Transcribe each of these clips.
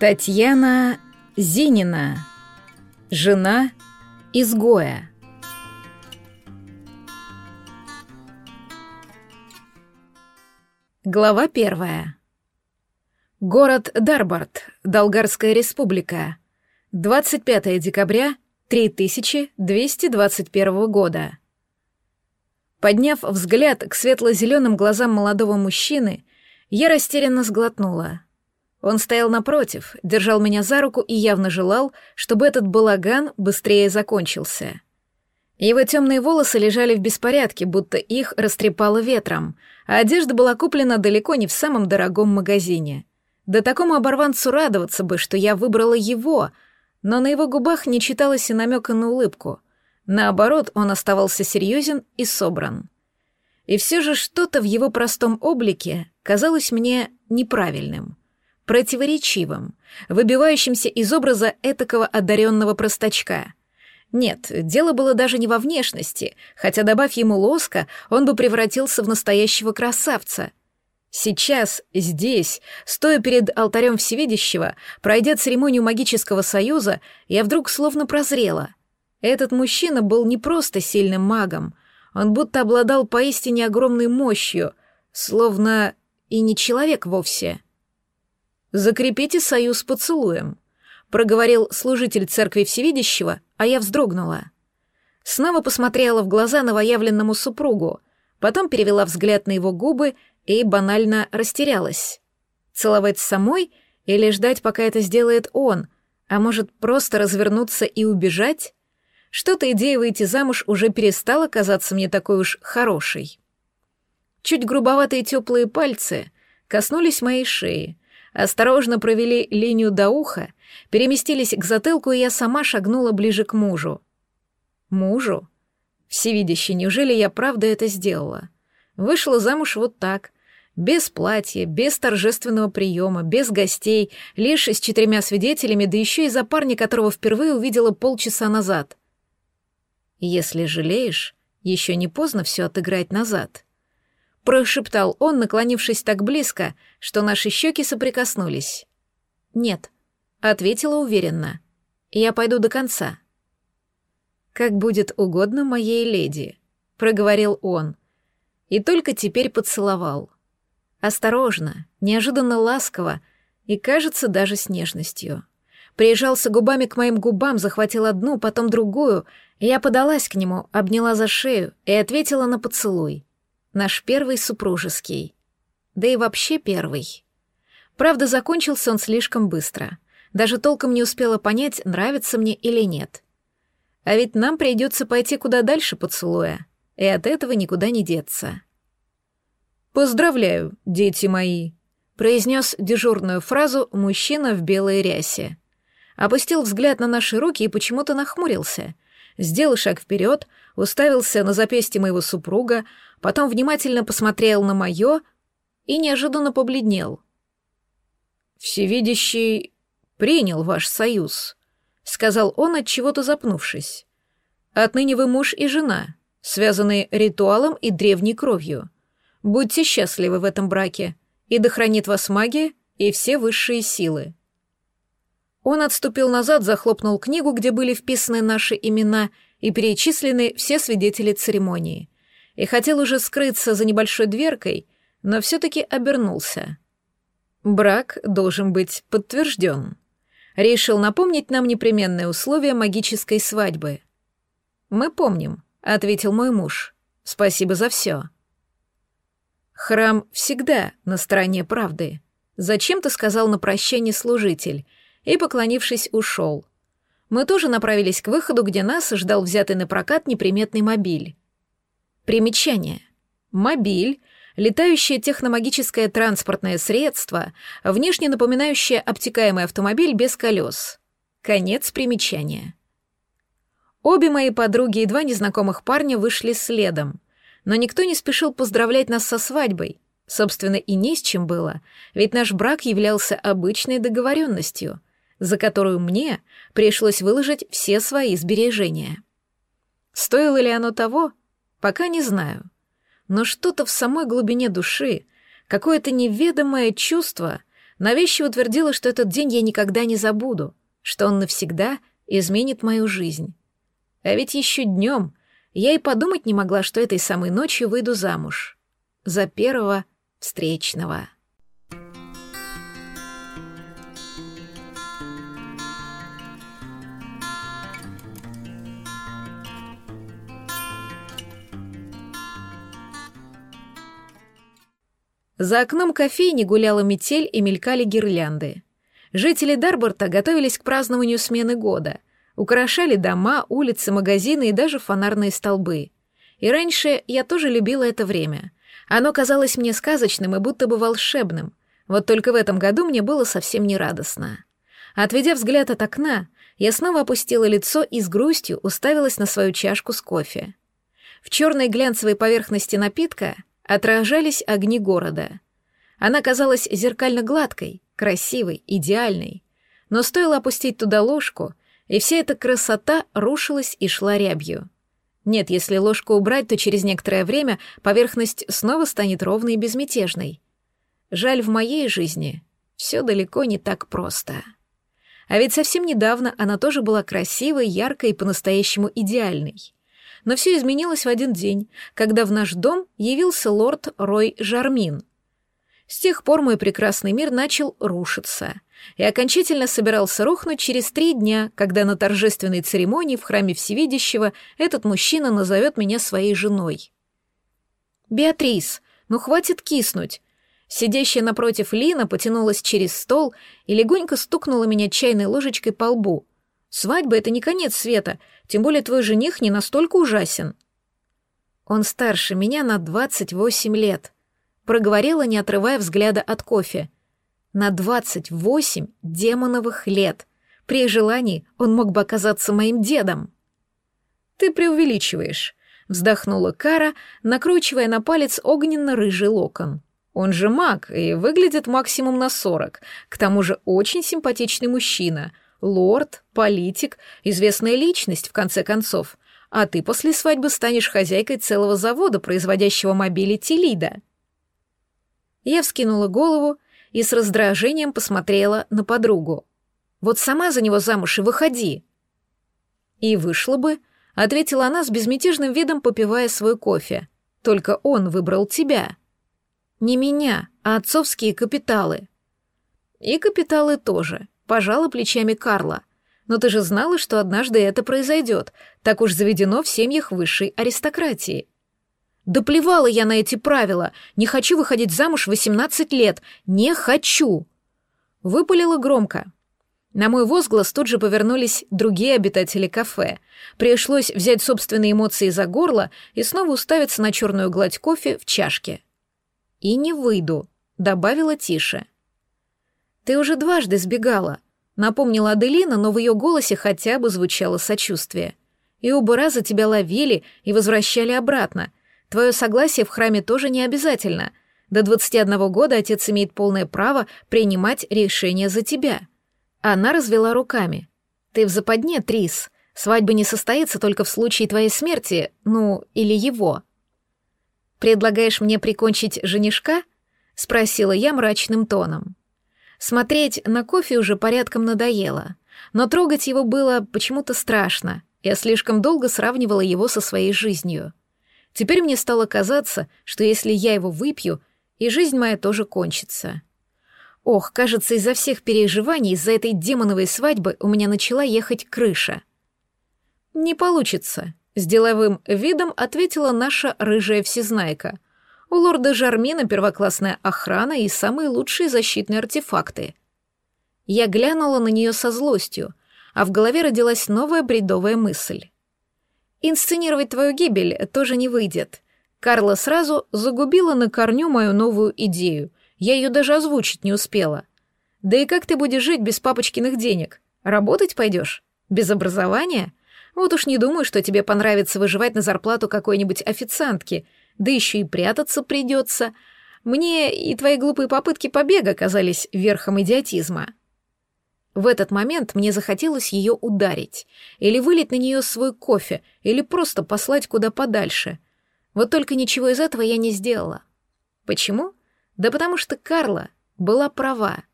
Татьяна Зинина. Жена изгоя. Глава первая. Город Дарбард, Долгарская республика. 25 декабря 3221 года. Подняв взгляд к светло-зеленым глазам молодого мужчины, я растерянно сглотнула. Он стоял напротив, держал меня за руку и явно желал, чтобы этот балаган быстрее закончился. Его темные волосы лежали в беспорядке, будто их растрепало ветром, а одежда была куплена далеко не в самом дорогом магазине. Да такому оборванцу радоваться бы, что я выбрала его, но на его губах не читалось и намека на улыбку. Наоборот, он оставался серьезен и собран. И все же что-то в его простом облике казалось мне неправильным — противоречивым, выбивающимся из образа этакого одаренного простачка. Нет, дело было даже не во внешности, хотя, добавь ему лоска, он бы превратился в настоящего красавца. Сейчас, здесь, стоя перед алтарем Всевидящего, пройдя церемонию магического союза, я вдруг словно прозрела. Этот мужчина был не просто сильным магом, он будто обладал поистине огромной мощью, словно и не человек вовсе — «Закрепите союз поцелуем», — проговорил служитель церкви Всевидящего, а я вздрогнула. Снова посмотрела в глаза новоявленному супругу, потом перевела взгляд на его губы и банально растерялась. Целовать самой или ждать, пока это сделает он, а может, просто развернуться и убежать? Что-то идея выйти замуж уже перестала казаться мне такой уж хорошей. Чуть грубоватые теплые пальцы коснулись моей шеи, осторожно провели линию до уха, переместились к затылку, и я сама шагнула ближе к мужу. Мужу? Всевидящий, неужели я правда это сделала? Вышла замуж вот так, без платья, без торжественного приема, без гостей, лишь с четырьмя свидетелями, да еще и за парня, которого впервые увидела полчаса назад. Если жалеешь, еще не поздно все отыграть назад прошептал он, наклонившись так близко, что наши щеки соприкоснулись. «Нет», — ответила уверенно. «Я пойду до конца». «Как будет угодно моей леди», — проговорил он. И только теперь поцеловал. Осторожно, неожиданно ласково и, кажется, даже с нежностью. Приезжался губами к моим губам, захватил одну, потом другую, я подалась к нему, обняла за шею и ответила на поцелуй. Наш первый супружеский. Да и вообще первый. Правда, закончился он слишком быстро. Даже толком не успела понять, нравится мне или нет. А ведь нам придется пойти куда дальше поцелуя, и от этого никуда не деться. «Поздравляю, дети мои», — произнес дежурную фразу мужчина в белой рясе. Опустил взгляд на наши руки и почему-то нахмурился. Сделал шаг вперед, уставился на запястье моего супруга, потом внимательно посмотрел на мое и неожиданно побледнел. «Всевидящий принял ваш союз», — сказал он, от чего-то запнувшись. «Отныне вы муж и жена, связанные ритуалом и древней кровью. Будьте счастливы в этом браке, и да хранит вас магия и все высшие силы». Он отступил назад, захлопнул книгу, где были вписаны наши имена и перечислены все свидетели церемонии — и хотел уже скрыться за небольшой дверкой, но все-таки обернулся. Брак должен быть подтвержден. Решил напомнить нам непременные условия магической свадьбы. «Мы помним», — ответил мой муж. «Спасибо за все». «Храм всегда на стороне правды», — зачем-то сказал на прощание служитель, и, поклонившись, ушел. Мы тоже направились к выходу, где нас ждал взятый на прокат неприметный мобиль. Примечание. Мобиль — летающее техномагическое транспортное средство, внешне напоминающее обтекаемый автомобиль без колес. Конец примечания. Обе мои подруги и два незнакомых парня вышли следом, но никто не спешил поздравлять нас со свадьбой. Собственно, и не с чем было, ведь наш брак являлся обычной договоренностью, за которую мне пришлось выложить все свои сбережения. Стоило ли оно того? Пока не знаю. Но что-то в самой глубине души, какое-то неведомое чувство навязчиво утвердила, что этот день я никогда не забуду, что он навсегда изменит мою жизнь. А ведь еще днем я и подумать не могла, что этой самой ночью выйду замуж. За первого встречного. За окном кофейни гуляла метель и мелькали гирлянды. Жители Дарборта готовились к празднованию смены года, украшали дома, улицы, магазины и даже фонарные столбы. И раньше я тоже любила это время. Оно казалось мне сказочным и будто бы волшебным. Вот только в этом году мне было совсем не радостно. Отведя взгляд от окна, я снова опустила лицо и с грустью уставилась на свою чашку с кофе. В черной глянцевой поверхности напитка отражались огни города. Она казалась зеркально гладкой, красивой, идеальной. Но стоило опустить туда ложку, и вся эта красота рушилась и шла рябью. Нет, если ложку убрать, то через некоторое время поверхность снова станет ровной и безмятежной. Жаль, в моей жизни все далеко не так просто. А ведь совсем недавно она тоже была красивой, яркой и по-настоящему идеальной но все изменилось в один день, когда в наш дом явился лорд Рой Жармин. С тех пор мой прекрасный мир начал рушиться и окончательно собирался рухнуть через три дня, когда на торжественной церемонии в храме Всевидящего этот мужчина назовет меня своей женой. «Беатрис, ну хватит киснуть!» Сидящая напротив Лина потянулась через стол и легонько стукнула меня чайной ложечкой по лбу. «Свадьба — это не конец света, тем более твой жених не настолько ужасен. Он старше меня на 28 лет. Проговорила, не отрывая взгляда от кофе. На 28 демоновых лет. При желании он мог бы оказаться моим дедом. Ты преувеличиваешь, вздохнула Кара, накручивая на палец огненно-рыжий локон. Он же маг и выглядит максимум на 40. К тому же очень симпатичный мужчина — лорд, политик, известная личность, в конце концов. А ты после свадьбы станешь хозяйкой целого завода, производящего мобили Телида. Я вскинула голову и с раздражением посмотрела на подругу. Вот сама за него замуж и выходи. И вышла бы, ответила она с безмятежным видом, попивая свой кофе. Только он выбрал тебя. Не меня, а отцовские капиталы. И капиталы тоже пожала плечами Карла. «Но ты же знала, что однажды это произойдет. Так уж заведено в семьях высшей аристократии». «Да плевала я на эти правила. Не хочу выходить замуж в 18 лет. Не хочу!» Выпалила громко. На мой возглас тут же повернулись другие обитатели кафе. Пришлось взять собственные эмоции за горло и снова уставиться на черную гладь кофе в чашке. «И не выйду», — добавила тише. «Ты уже дважды сбегала», — напомнила Аделина, но в ее голосе хотя бы звучало сочувствие. «И оба раза тебя ловили и возвращали обратно. Твое согласие в храме тоже не обязательно. До 21 года отец имеет полное право принимать решения за тебя». Она развела руками. «Ты в западне, Трис. Свадьба не состоится только в случае твоей смерти, ну, или его». «Предлагаешь мне прикончить женишка?» — спросила я мрачным тоном. Смотреть на кофе уже порядком надоело, но трогать его было почему-то страшно. Я слишком долго сравнивала его со своей жизнью. Теперь мне стало казаться, что если я его выпью, и жизнь моя тоже кончится. Ох, кажется, из-за всех переживаний, из-за этой демоновой свадьбы у меня начала ехать крыша. «Не получится», — с деловым видом ответила наша рыжая всезнайка — у лорда Жармина первоклассная охрана и самые лучшие защитные артефакты. Я глянула на нее со злостью, а в голове родилась новая бредовая мысль. Инсценировать твою гибель тоже не выйдет. Карла сразу загубила на корню мою новую идею. Я ее даже озвучить не успела. Да и как ты будешь жить без папочкиных денег? Работать пойдешь? Без образования? Вот уж не думаю, что тебе понравится выживать на зарплату какой-нибудь официантки — да еще и прятаться придется. Мне и твои глупые попытки побега казались верхом идиотизма. В этот момент мне захотелось ее ударить, или вылить на нее свой кофе, или просто послать куда подальше. Вот только ничего из этого я не сделала. Почему? Да потому что Карла была права.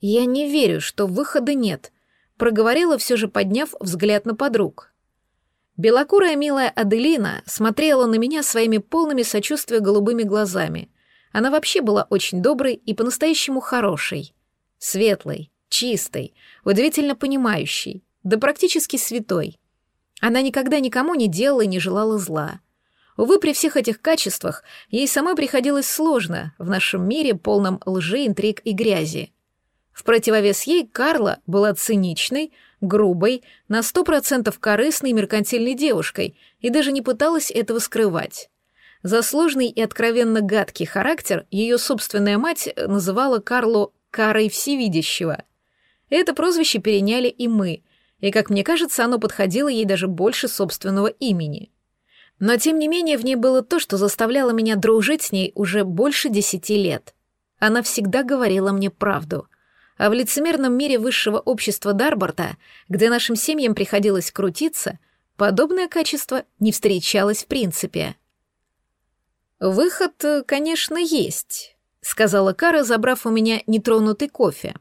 «Я не верю, что выхода нет», — проговорила все же, подняв взгляд на подруг. Белокурая милая Аделина смотрела на меня своими полными сочувствия голубыми глазами. Она вообще была очень доброй и по-настоящему хорошей. Светлой, чистой, удивительно понимающей, да практически святой. Она никогда никому не делала и не желала зла. Увы, при всех этих качествах ей самой приходилось сложно в нашем мире, полном лжи, интриг и грязи. В противовес ей Карла была циничной, грубой, на сто процентов корыстной меркантильной девушкой и даже не пыталась этого скрывать. За сложный и откровенно гадкий характер ее собственная мать называла Карлу «карой всевидящего». Это прозвище переняли и мы, и, как мне кажется, оно подходило ей даже больше собственного имени. Но, тем не менее, в ней было то, что заставляло меня дружить с ней уже больше десяти лет. Она всегда говорила мне правду — а в лицемерном мире высшего общества Дарборта, где нашим семьям приходилось крутиться, подобное качество не встречалось в принципе. «Выход, конечно, есть», — сказала Кара, забрав у меня нетронутый кофе.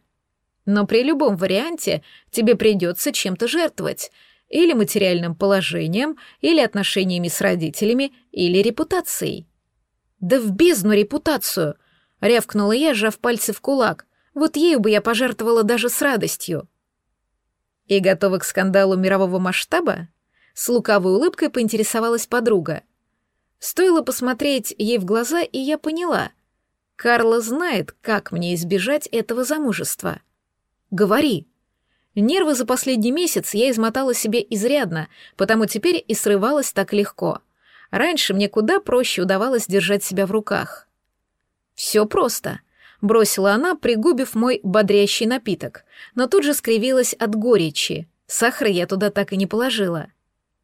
«Но при любом варианте тебе придется чем-то жертвовать, или материальным положением, или отношениями с родителями, или репутацией». «Да в бездну репутацию!» — рявкнула я, сжав пальцы в кулак. Вот ею бы я пожертвовала даже с радостью. И готова к скандалу мирового масштаба? С лукавой улыбкой поинтересовалась подруга. Стоило посмотреть ей в глаза, и я поняла. Карла знает, как мне избежать этого замужества. Говори. Нервы за последний месяц я измотала себе изрядно, потому теперь и срывалась так легко. Раньше мне куда проще удавалось держать себя в руках. Все просто — бросила она, пригубив мой бодрящий напиток, но тут же скривилась от горечи. Сахар я туда так и не положила.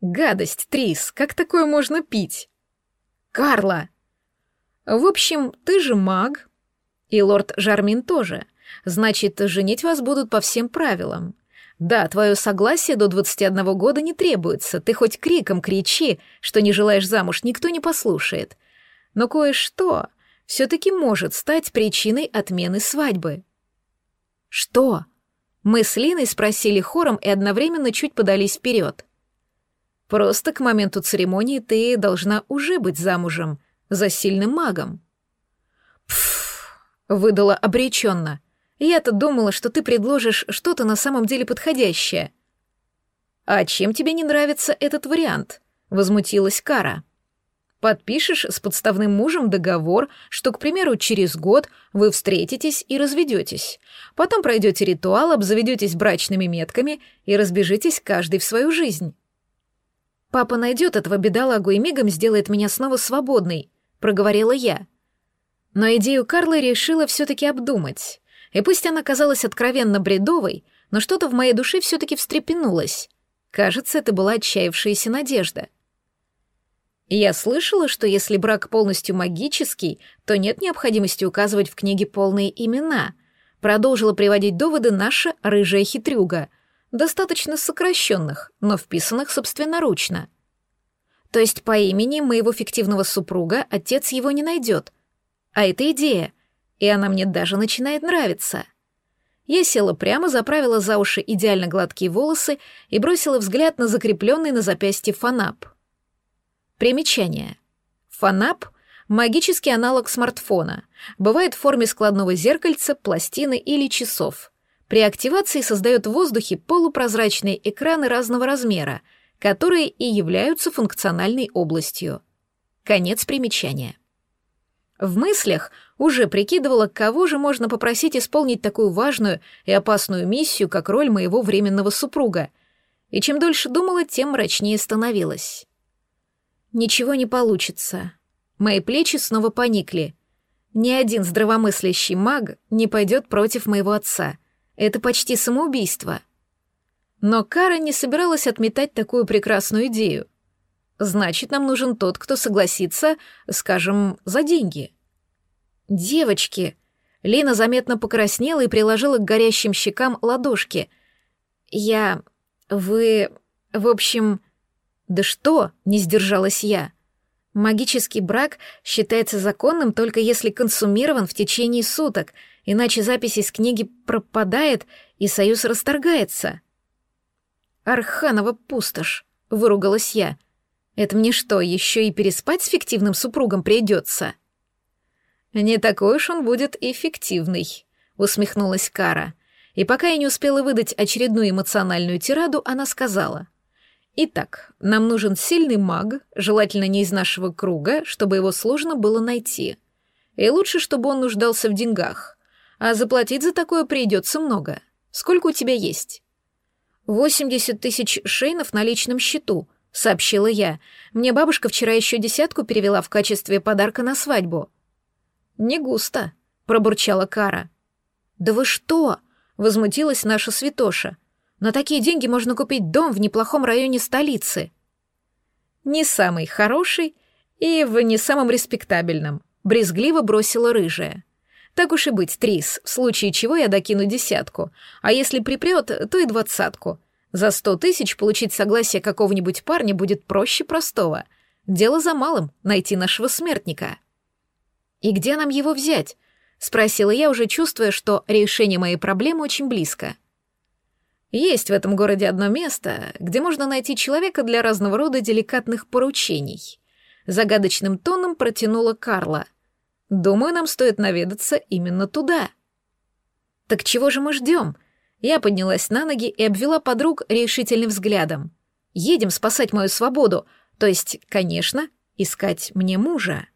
Гадость, Трис, как такое можно пить? Карла! В общем, ты же маг. И лорд Жармин тоже. Значит, женить вас будут по всем правилам. Да, твое согласие до 21 года не требуется. Ты хоть криком кричи, что не желаешь замуж, никто не послушает. Но кое-что все-таки может стать причиной отмены свадьбы. Что? Мы с Линой спросили хором и одновременно чуть подались вперед. Просто к моменту церемонии ты должна уже быть замужем за сильным магом. Пф, выдала обреченно. Я-то думала, что ты предложишь что-то на самом деле подходящее. А чем тебе не нравится этот вариант? Возмутилась Кара подпишешь с подставным мужем договор, что, к примеру, через год вы встретитесь и разведетесь. Потом пройдете ритуал, обзаведетесь брачными метками и разбежитесь каждый в свою жизнь. «Папа найдет этого бедолагу и мигом сделает меня снова свободной», — проговорила я. Но идею Карлы решила все-таки обдумать. И пусть она казалась откровенно бредовой, но что-то в моей душе все-таки встрепенулось. Кажется, это была отчаявшаяся надежда — я слышала, что если брак полностью магический, то нет необходимости указывать в книге полные имена. Продолжила приводить доводы наша рыжая хитрюга, достаточно сокращенных, но вписанных собственноручно. То есть по имени моего фиктивного супруга отец его не найдет. А это идея, и она мне даже начинает нравиться. Я села прямо, заправила за уши идеально гладкие волосы и бросила взгляд на закрепленный на запястье фанап — Примечание. Фанап — магический аналог смартфона. Бывает в форме складного зеркальца, пластины или часов. При активации создает в воздухе полупрозрачные экраны разного размера, которые и являются функциональной областью. Конец примечания. В мыслях уже прикидывала, кого же можно попросить исполнить такую важную и опасную миссию, как роль моего временного супруга. И чем дольше думала, тем мрачнее становилась. Ничего не получится. Мои плечи снова поникли. Ни один здравомыслящий маг не пойдет против моего отца. Это почти самоубийство. Но Кара не собиралась отметать такую прекрасную идею. Значит, нам нужен тот, кто согласится, скажем, за деньги. Девочки. Лина заметно покраснела и приложила к горящим щекам ладошки. Я... Вы... В общем... «Да что?» — не сдержалась я. Магический брак считается законным только если консумирован в течение суток, иначе запись из книги пропадает и союз расторгается. Арханова пустошь, выругалась я. Это мне что, еще и переспать с фиктивным супругом придется? Не такой уж он будет эффективный, усмехнулась Кара. И пока я не успела выдать очередную эмоциональную тираду, она сказала — Итак, нам нужен сильный маг, желательно не из нашего круга, чтобы его сложно было найти. И лучше, чтобы он нуждался в деньгах. А заплатить за такое придется много. Сколько у тебя есть? «Восемьдесят тысяч шейнов на личном счету», — сообщила я. «Мне бабушка вчера еще десятку перевела в качестве подарка на свадьбу». «Не густо», — пробурчала Кара. «Да вы что?» — возмутилась наша святоша. На такие деньги можно купить дом в неплохом районе столицы. Не самый хороший и в не самом респектабельном, брезгливо бросила рыжая. Так уж и быть, Трис, в случае чего я докину десятку, а если припрет, то и двадцатку. За сто тысяч получить согласие какого-нибудь парня будет проще простого. Дело за малым — найти нашего смертника. «И где нам его взять?» — спросила я, уже чувствуя, что решение моей проблемы очень близко. Есть в этом городе одно место, где можно найти человека для разного рода деликатных поручений. Загадочным тоном протянула Карла. Думаю, нам стоит наведаться именно туда. Так чего же мы ждем? Я поднялась на ноги и обвела подруг решительным взглядом. Едем спасать мою свободу, то есть, конечно, искать мне мужа.